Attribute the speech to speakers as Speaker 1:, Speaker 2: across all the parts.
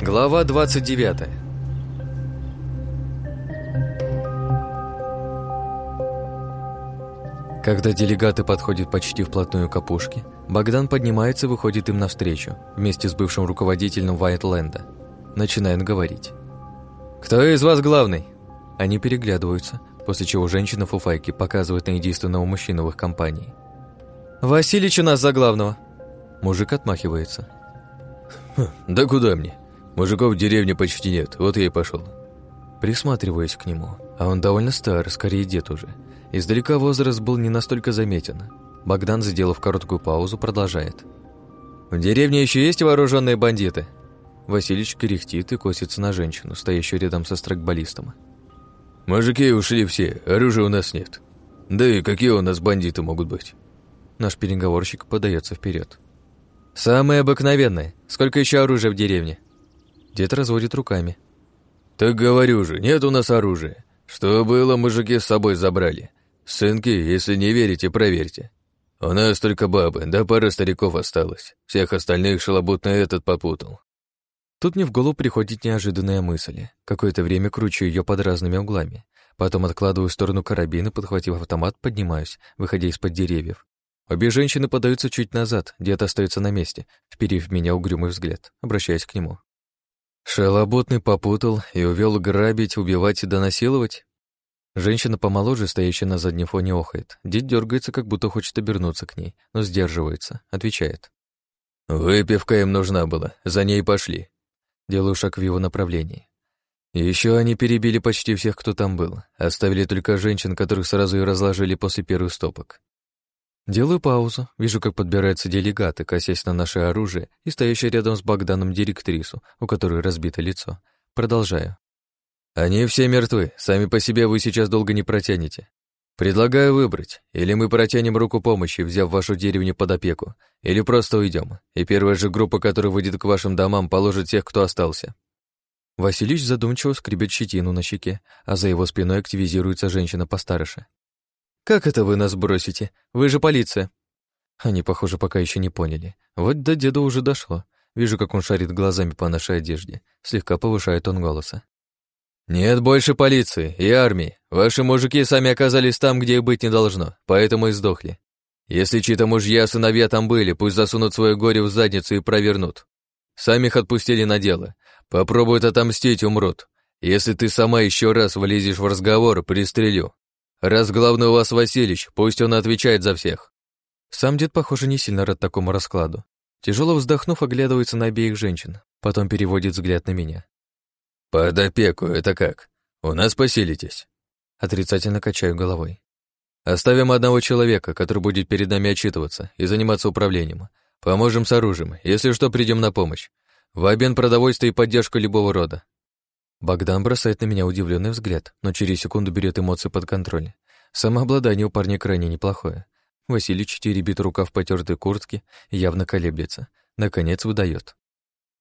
Speaker 1: Глава 29 Когда делегаты подходят почти вплотную к опушке, Богдан поднимается и выходит им навстречу, вместе с бывшим руководителем Вайтленда. Начинает говорить. «Кто из вас главный?» Они переглядываются, после чего женщина Фуфайки показывает на единственного мужчину в их компании. «Василич у нас за главного!» Мужик отмахивается.
Speaker 2: «Хм, «Да куда мне? Мужиков в деревне почти нет, вот я и пошел.
Speaker 1: Присматриваюсь к нему, а он довольно стар, скорее дед уже. Издалека возраст был не настолько заметен. Богдан, сделав короткую паузу, продолжает. «В деревне еще есть вооруженные бандиты?» Василич кряхтит и косится на женщину, стоящую рядом со страйкболистом.
Speaker 2: «Мужики ушли все, оружия у нас нет. Да и какие у нас бандиты могут быть?»
Speaker 1: Наш переговорщик подается вперед. «Самые обыкновенные. Сколько еще оружия в деревне?» Дед разводит руками.
Speaker 2: «Так говорю же, нет у нас оружия. Что было, мужики с собой забрали. «Сынки, если не верите, проверьте. У нас только бабы, да пара стариков осталось. Всех остальных шалобутно этот попутал».
Speaker 1: Тут мне в голову приходит неожиданная мысль. Какое-то время кручу ее под разными углами. Потом откладываю в сторону карабина, подхватив автомат, поднимаюсь, выходя из-под деревьев. Обе женщины подаются чуть назад, дед остается на месте, вперив меня угрюмый взгляд, обращаясь к нему. Шалобутный попутал и увел грабить, убивать и донасиловать? Женщина помоложе, стоящая на заднем фоне, охает. Дед дергается, как будто хочет обернуться к ней, но сдерживается, отвечает.
Speaker 2: «Выпивка им нужна была, за ней пошли».
Speaker 1: Делаю шаг в его направлении. Еще они перебили почти всех, кто там был. Оставили только женщин, которых сразу и разложили после первых стопок. Делаю паузу, вижу, как подбираются делегаты, косясь на наше оружие и стоящая рядом с Богданом директрису, у которой разбито лицо. Продолжаю. Они все мертвы, сами по себе вы сейчас долго не протянете. Предлагаю выбрать, или мы протянем руку помощи, взяв вашу деревню под опеку, или просто уйдем, и первая же группа, которая выйдет к вашим домам, положит тех, кто остался. Василич задумчиво скребет щетину на щеке, а за его спиной активизируется женщина постарше. «Как это вы нас бросите? Вы же полиция!» Они, похоже, пока еще не поняли. Вот до деда уже дошло. Вижу, как он шарит глазами по нашей одежде. Слегка повышает он голоса. «Нет больше полиции и армии. Ваши мужики сами оказались там, где и быть не должно, поэтому и сдохли. Если чьи-то мужья, сыновья там были, пусть засунут свое горе в задницу и провернут. Сами их отпустили на дело. Попробуют отомстить, умрут. Если ты сама еще раз влезешь в разговор, пристрелю. Раз главный у вас Василич, пусть он отвечает за всех». Сам дед, похоже, не сильно рад такому раскладу. Тяжело вздохнув, оглядывается на обеих женщин, потом переводит взгляд на меня.
Speaker 2: «Под опеку это как? У нас поселитесь?»
Speaker 1: Отрицательно качаю головой. «Оставим одного человека, который будет перед нами отчитываться и заниматься управлением. Поможем с оружием, если что, придем на помощь. В обмен продовольствие и поддержку любого рода». Богдан бросает на меня удивленный взгляд, но через секунду берет эмоции под контроль. Самообладание у парня крайне неплохое. Василий теребит рукав в потертой куртке и явно колеблется. Наконец выдает.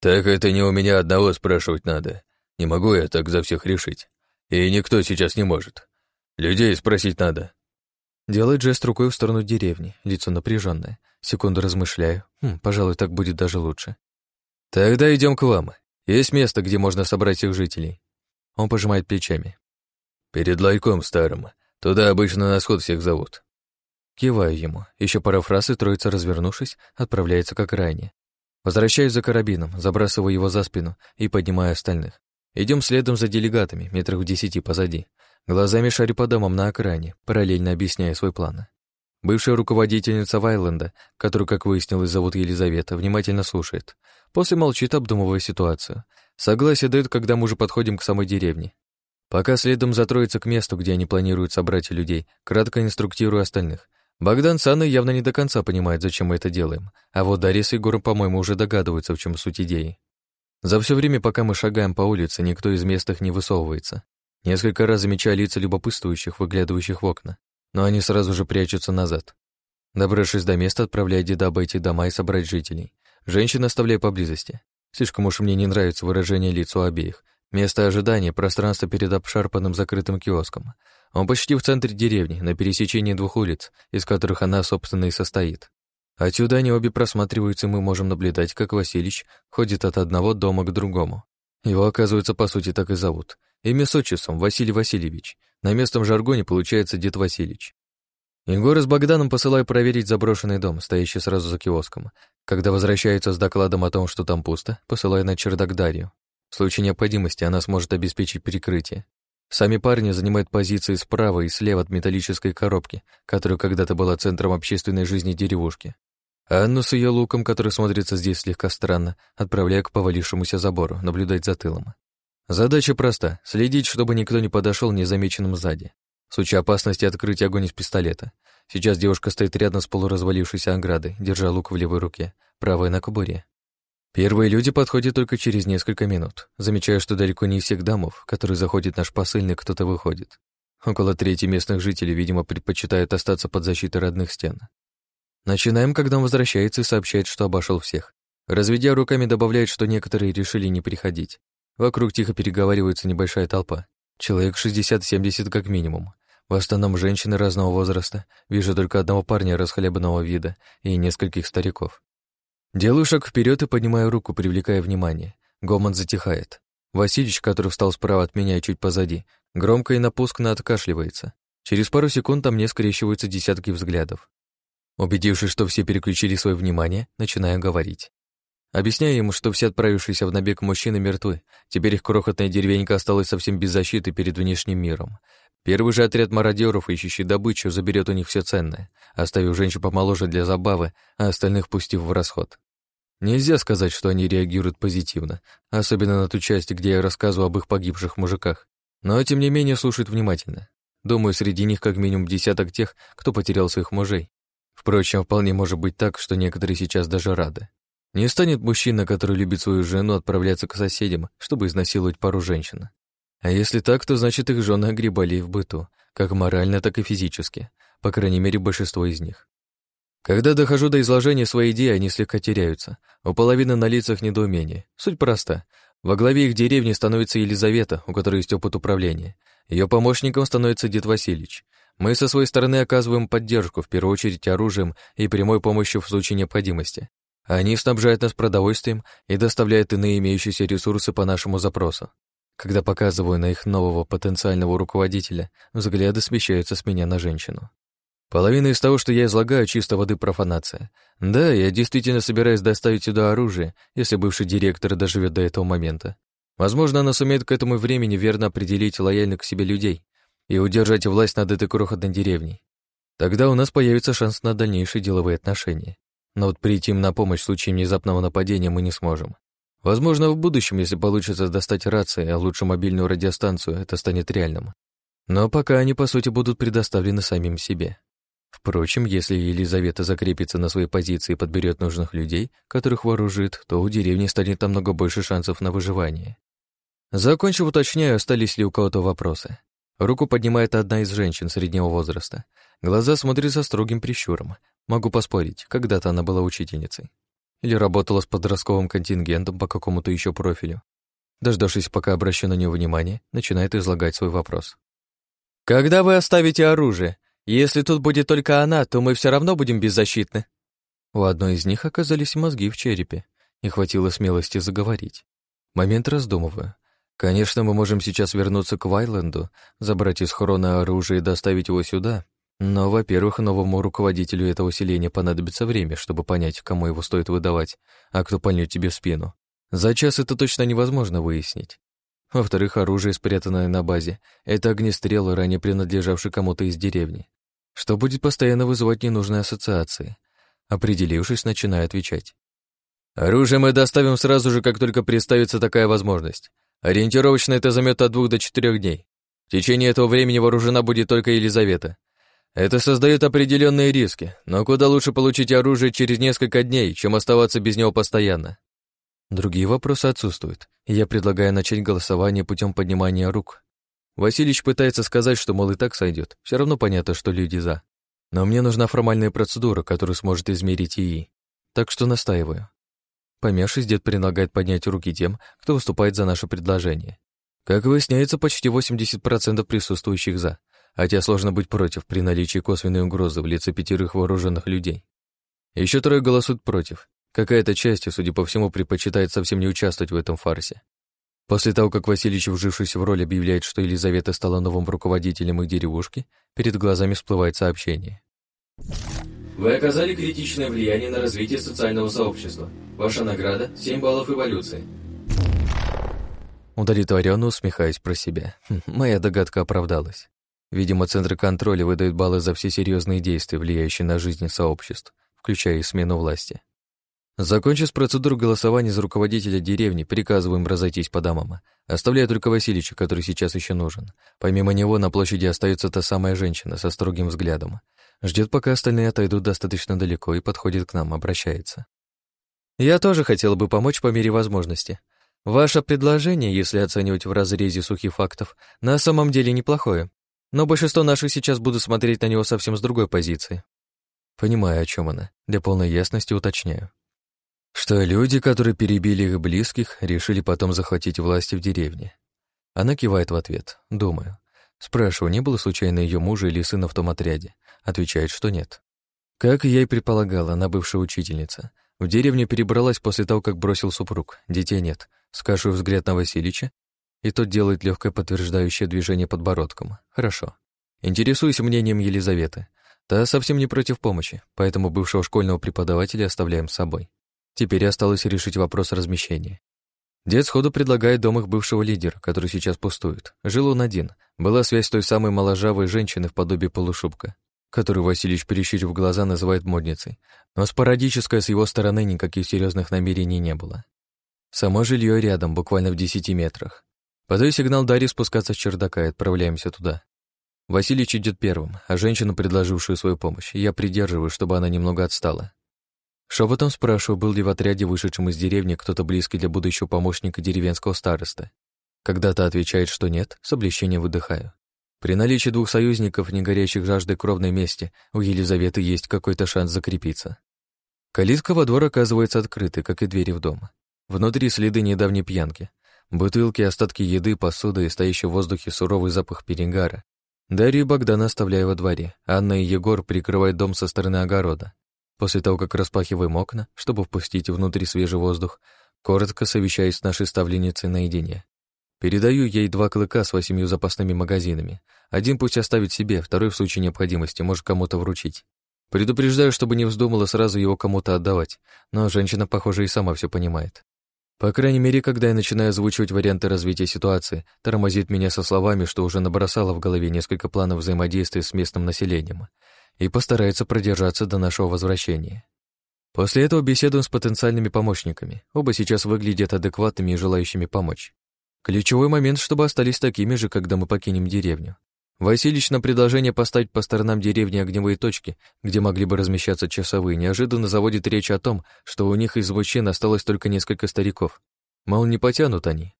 Speaker 2: «Так это не у меня одного спрашивать надо. Не могу я так за всех решить. И никто сейчас не может. Людей спросить надо.
Speaker 1: Делает жест рукой в сторону деревни, лицо напряженное. Секунду размышляю. Хм, пожалуй, так будет даже лучше. Тогда идем к вам. Есть место, где можно собрать всех жителей. Он пожимает плечами.
Speaker 2: Перед лайком старым. Туда обычно на сход всех зовут.
Speaker 1: Киваю ему. Еще пара фраз, и троица, развернувшись, отправляется как ранее. Возвращаюсь за карабином, забрасываю его за спину и поднимаю остальных. Идем следом за делегатами, метрах в десяти позади. Глазами шарю по домам на окраине, параллельно объясняя свой план. Бывшая руководительница Вайленда, которую, как выяснилось, зовут Елизавета, внимательно слушает. После молчит, обдумывая ситуацию. Согласие дает, когда мы уже подходим к самой деревне. Пока следом затроится к месту, где они планируют собрать людей, кратко инструктирую остальных. Богдан с Анной явно не до конца понимает, зачем мы это делаем, а вот Дарья с Егором, по-моему, уже догадываются, в чем суть идеи. За все время, пока мы шагаем по улице, никто из местных не высовывается. Несколько раз замечаю лица любопытствующих, выглядывающих в окна, но они сразу же прячутся назад. Добравшись до места, отправляю деда обойти дома и собрать жителей. Женщин оставляю поблизости. Слишком уж мне не нравится выражение лиц у обеих. Место ожидания — пространство перед обшарпанным закрытым киоском. Он почти в центре деревни, на пересечении двух улиц, из которых она, собственно, и состоит. Отсюда они обе просматриваются, и мы можем наблюдать, как Василич ходит от одного дома к другому. Его, оказывается, по сути так и зовут. Имя с отчеством Василий Васильевич. На местном жаргоне получается Дед Васильич. Егора с Богданом посылаю проверить заброшенный дом, стоящий сразу за киоском. Когда возвращаются с докладом о том, что там пусто, посылаю на чердак Дарью. В случае необходимости она сможет обеспечить перекрытие. Сами парни занимают позиции справа и слева от металлической коробки, которая когда-то была центром общественной жизни деревушки. Анну с ее луком, который смотрится здесь слегка странно, отправляю к повалившемуся забору, наблюдать за тылом. Задача проста — следить, чтобы никто не подошел незамеченным сзади. В случае опасности открыть огонь из пистолета. Сейчас девушка стоит рядом с полуразвалившейся оградой, держа лук в левой руке, правой на кобуре. Первые люди подходят только через несколько минут. Замечаю, что далеко не из всех домов, которые заходит наш посыльный, кто-то выходит. Около трети местных жителей, видимо, предпочитают остаться под защитой родных стен. Начинаем, когда он возвращается и сообщает, что обошел всех. Разведя руками, добавляет, что некоторые решили не приходить. Вокруг тихо переговаривается небольшая толпа. Человек 60-70 как минимум. В основном женщины разного возраста. Вижу только одного парня расхлебанного вида и нескольких стариков. Делаю шаг вперед и поднимаю руку, привлекая внимание. Гомон затихает. Васильич, который встал справа от меня и чуть позади, громко и напускно откашливается. Через пару секунд там мне скрещиваются десятки взглядов. Убедившись, что все переключили свое внимание, начинаю говорить. Объясняю ему, что все отправившиеся в набег мужчины мертвы, теперь их крохотная деревенька осталась совсем без защиты перед внешним миром. Первый же отряд мародеров, ищущий добычу, заберет у них все ценное, оставив женщин помоложе для забавы, а остальных пустив в расход. Нельзя сказать, что они реагируют позитивно, особенно на ту часть, где я рассказываю об их погибших мужиках, но тем не менее слушают внимательно. Думаю, среди них как минимум десяток тех, кто потерял своих мужей, Впрочем, вполне может быть так, что некоторые сейчас даже рады. Не станет мужчина, который любит свою жену, отправляться к соседям, чтобы изнасиловать пару женщин. А если так, то значит их жены огребали в быту, как морально, так и физически, по крайней мере, большинство из них. Когда дохожу до изложения своей идеи, они слегка теряются. У половины на лицах недоумение. Суть проста. Во главе их деревни становится Елизавета, у которой есть опыт управления. Ее помощником становится дед Васильевич. Мы со своей стороны оказываем поддержку, в первую очередь оружием и прямой помощью в случае необходимости. Они снабжают нас продовольствием и доставляют иные имеющиеся ресурсы по нашему запросу. Когда показываю на их нового потенциального руководителя, взгляды смещаются с меня на женщину. Половина из того, что я излагаю, чисто воды профанация. Да, я действительно собираюсь доставить сюда оружие, если бывший директор доживет до этого момента. Возможно, она сумеет к этому времени верно определить лояльных к себе людей, и удержать власть над этой крохотной деревней. Тогда у нас появится шанс на дальнейшие деловые отношения. Но вот прийти им на помощь в случае внезапного нападения мы не сможем. Возможно, в будущем, если получится достать рации, а лучше мобильную радиостанцию, это станет реальным. Но пока они, по сути, будут предоставлены самим себе. Впрочем, если Елизавета закрепится на своей позиции и подберет нужных людей, которых вооружит, то у деревни станет намного больше шансов на выживание. Закончив, уточняю, остались ли у кого-то вопросы. Руку поднимает одна из женщин среднего возраста. Глаза смотрят со строгим прищуром. Могу поспорить, когда-то она была учительницей. Или работала с подростковым контингентом по какому-то еще профилю. Дождавшись, пока обращу на нее внимание, начинает излагать свой вопрос. «Когда вы оставите оружие? Если тут будет только она, то мы все равно будем беззащитны». У одной из них оказались мозги в черепе, и хватило смелости заговорить. Момент раздумываю. Конечно, мы можем сейчас вернуться к Вайленду, забрать из Хрона оружие и доставить его сюда. Но, во-первых, новому руководителю этого селения понадобится время, чтобы понять, кому его стоит выдавать, а кто пальнет тебе в спину. За час это точно невозможно выяснить. Во-вторых, оружие, спрятанное на базе, это огнестрел, ранее принадлежавший кому-то из деревни, что будет постоянно вызывать ненужные ассоциации. Определившись, начинаю отвечать. «Оружие мы доставим сразу же, как только представится такая возможность. Ориентировочно это займет от двух до четырех дней. В течение этого времени вооружена будет только Елизавета. Это создает определенные риски, но куда лучше получить оружие через несколько дней, чем оставаться без него постоянно. Другие вопросы отсутствуют, и я предлагаю начать голосование путем поднимания рук. Васильевич пытается сказать, что, мол, и так сойдет. Все равно понятно, что люди за. Но мне нужна формальная процедура, которую сможет измерить ИИ. Так что настаиваю. Помявшись, дед предлагает поднять руки тем, кто выступает за наше предложение. Как выясняется, почти 80% присутствующих «за», хотя сложно быть против при наличии косвенной угрозы в лице пятерых вооруженных людей. Еще трое голосуют против. Какая-то часть, судя по всему, предпочитает совсем не участвовать в этом фарсе. После того, как Васильевич, вжившись в роль, объявляет, что Елизавета стала новым руководителем их деревушки, перед глазами всплывает сообщение.
Speaker 3: Вы оказали критичное влияние на развитие социального сообщества. Ваша награда – 7 баллов эволюции.
Speaker 1: Удовлетворенно усмехаясь про себя. Хм, моя догадка оправдалась. Видимо, центры контроля выдают баллы за все серьезные действия, влияющие на жизнь сообществ, включая и смену власти. Закончив процедуру голосования за руководителя деревни, приказываем разойтись по домам, оставляя только Васильича, который сейчас еще нужен. Помимо него на площади остается та самая женщина со строгим взглядом. Ждет, пока остальные отойдут достаточно далеко и подходит к нам, обращается. «Я тоже хотела бы помочь по мере возможности. Ваше предложение, если оценивать в разрезе сухих фактов, на самом деле неплохое но большинство наших сейчас будут смотреть на него совсем с другой позиции. Понимаю, о чем она. Для полной ясности уточняю. Что люди, которые перебили их близких, решили потом захватить власти в деревне. Она кивает в ответ. Думаю. Спрашиваю, не было случайно ее мужа или сына в том отряде. Отвечает, что нет. Как я и предполагала, она бывшая учительница. В деревню перебралась после того, как бросил супруг. Детей нет. Скажу взгляд на Васильича и тот делает легкое подтверждающее движение подбородком. Хорошо. Интересуюсь мнением Елизаветы. Та совсем не против помощи, поэтому бывшего школьного преподавателя оставляем с собой. Теперь осталось решить вопрос размещения. Дед сходу предлагает дом их бывшего лидера, который сейчас пустует. Жил он один. Была связь той самой моложавой женщины в подобии полушубка, которую Васильевич, перещурив глаза, называет модницей. Но спорадическое с его стороны никаких серьезных намерений не было. Само жилье рядом, буквально в десяти метрах. Подаю сигнал Дарье спускаться с чердака и отправляемся туда. Василич идет первым, а женщину, предложившую свою помощь, я придерживаю, чтобы она немного отстала. Шепотом спрашиваю, был ли в отряде, вышедшем из деревни, кто-то близкий для будущего помощника деревенского староста. Когда-то отвечает, что нет, с облегчением выдыхаю. При наличии двух союзников, не горящих жаждой кровной мести, у Елизаветы есть какой-то шанс закрепиться. Калитка во двор оказывается открытой, как и двери в дом. Внутри следы недавней пьянки, Бутылки, остатки еды, посуда и стоящий в воздухе суровый запах перегара. Дарью и Богдана оставляю во дворе. Анна и Егор прикрывают дом со стороны огорода. После того, как распахиваем окна, чтобы впустить внутрь свежий воздух, коротко совещаюсь с нашей ставленницей наедине. Передаю ей два клыка с восемью запасными магазинами. Один пусть оставит себе, второй в случае необходимости может кому-то вручить. Предупреждаю, чтобы не вздумала сразу его кому-то отдавать, но женщина, похоже, и сама все понимает. По крайней мере, когда я начинаю озвучивать варианты развития ситуации, тормозит меня со словами, что уже набросала в голове несколько планов взаимодействия с местным населением и постарается продержаться до нашего возвращения. После этого беседуем с потенциальными помощниками. Оба сейчас выглядят адекватными и желающими помочь. Ключевой момент, чтобы остались такими же, когда мы покинем деревню. Васильич на предложение поставить по сторонам деревни огневые точки, где могли бы размещаться часовые, неожиданно заводит речь о том, что у них из мужчин осталось только несколько стариков. Мол, не потянут они.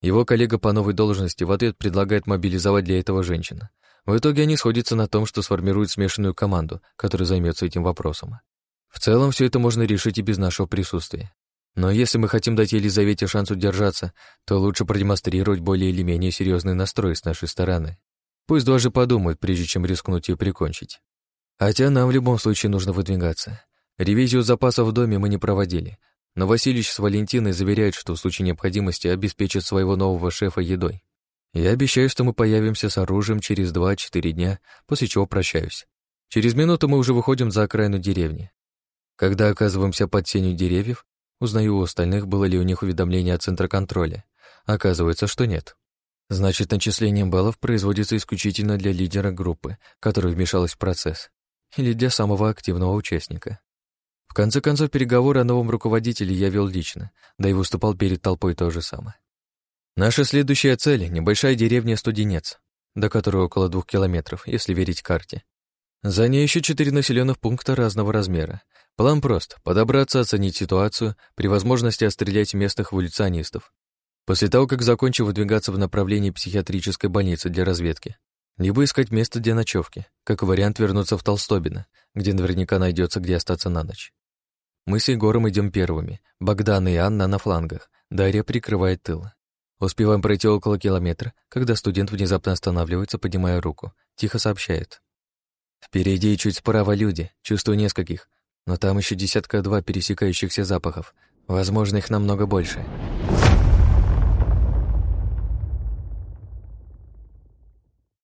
Speaker 1: Его коллега по новой должности в ответ предлагает мобилизовать для этого женщин. В итоге они сходятся на том, что сформируют смешанную команду, которая займется этим вопросом. В целом, все это можно решить и без нашего присутствия. Но если мы хотим дать Елизавете шанс удержаться, то лучше продемонстрировать более или менее серьезный настрой с нашей стороны. Пусть даже подумают, прежде чем рискнуть ее прикончить. Хотя нам в любом случае нужно выдвигаться. Ревизию запасов в доме мы не проводили, но Васильевич с Валентиной заверяют, что в случае необходимости обеспечат своего нового шефа едой. Я обещаю, что мы появимся с оружием через 2-4 дня, после чего прощаюсь. Через минуту мы уже выходим за окраину деревни. Когда оказываемся под сенью деревьев, узнаю у остальных, было ли у них уведомление от центра контроля. Оказывается, что нет. Значит, начисление баллов производится исключительно для лидера группы, которая вмешалась в процесс, или для самого активного участника. В конце концов, переговоры о новом руководителе я вел лично, да и выступал перед толпой то же самое. Наша следующая цель — небольшая деревня Студенец, до которой около двух километров, если верить карте. За ней еще четыре населенных пункта разного размера. План прост — подобраться, оценить ситуацию, при возможности отстрелять местных эволюционистов, После того, как закончу выдвигаться в направлении психиатрической больницы для разведки, либо искать место для ночевки, как вариант вернуться в Толстобино, где наверняка найдется, где остаться на ночь. Мы с Егором идем первыми, Богдан и Анна на флангах, Дарья прикрывает тыл. Успеваем пройти около километра, когда студент внезапно останавливается, поднимая руку, тихо сообщает. Впереди и чуть справа люди, чувствую нескольких. но там еще десятка-два пересекающихся запахов. Возможно, их намного больше.